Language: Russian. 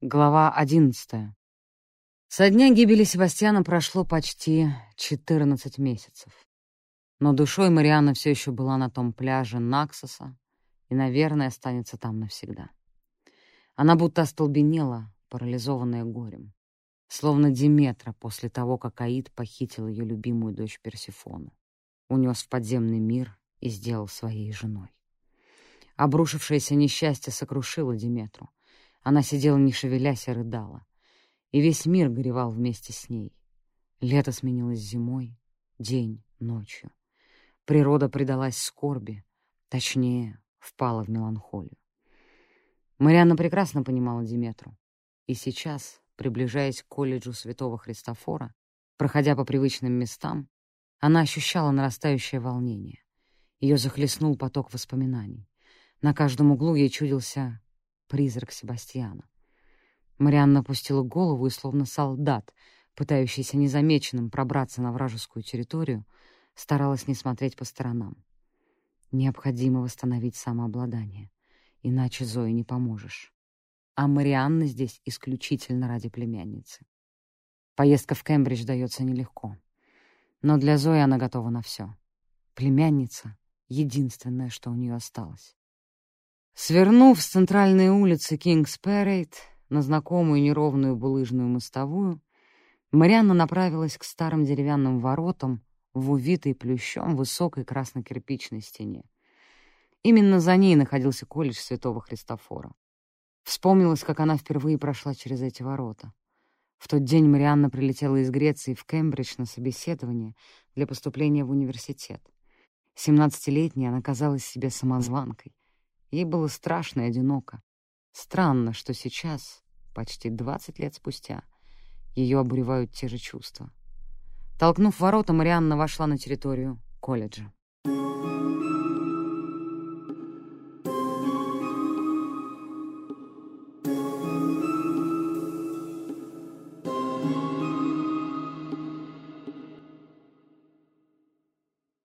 Глава одиннадцатая. Со дня гибели Себастьяна прошло почти 14 месяцев. Но душой Марианна все еще была на том пляже Наксоса и, наверное, останется там навсегда. Она будто остолбенела, парализованная горем. Словно Диметра после того, как Аид похитил ее любимую дочь Персифону, унес в подземный мир и сделал своей женой. Обрушившееся несчастье сокрушило Диметру, она сидела, не шевелясь, и рыдала. И весь мир горевал вместе с ней. Лето сменилось зимой, день — ночью. Природа предалась скорби, точнее, впала в меланхолию. Марианна прекрасно понимала Диметру. И сейчас, приближаясь к колледжу святого Христофора, проходя по привычным местам, она ощущала нарастающее волнение. Ее захлестнул поток воспоминаний. На каждом углу ей чудился призрак Себастьяна. Марианна опустила голову и, словно солдат, пытающийся незамеченным пробраться на вражескую территорию, старалась не смотреть по сторонам. Необходимо восстановить самообладание, иначе Зое не поможешь. А Марианна здесь исключительно ради племянницы. Поездка в Кембридж дается нелегко. Но для Зои она готова на все. Племянница — единственное, что у нее осталось. Свернув с центральной улицы Кингс-Пэрейд на знакомую неровную булыжную мостовую, Марианна направилась к старым деревянным воротам в увитой плющом высокой красно-кирпичной стене. Именно за ней находился колледж Святого Христофора. Вспомнилось, как она впервые прошла через эти ворота. В тот день Марианна прилетела из Греции в Кембридж на собеседование для поступления в университет. Семнадцатилетняя она казалась себе самозванкой. Ей было страшно и одиноко. Странно, что сейчас, почти двадцать лет спустя, ее обуревают те же чувства. Толкнув ворота, Марианна вошла на территорию колледжа.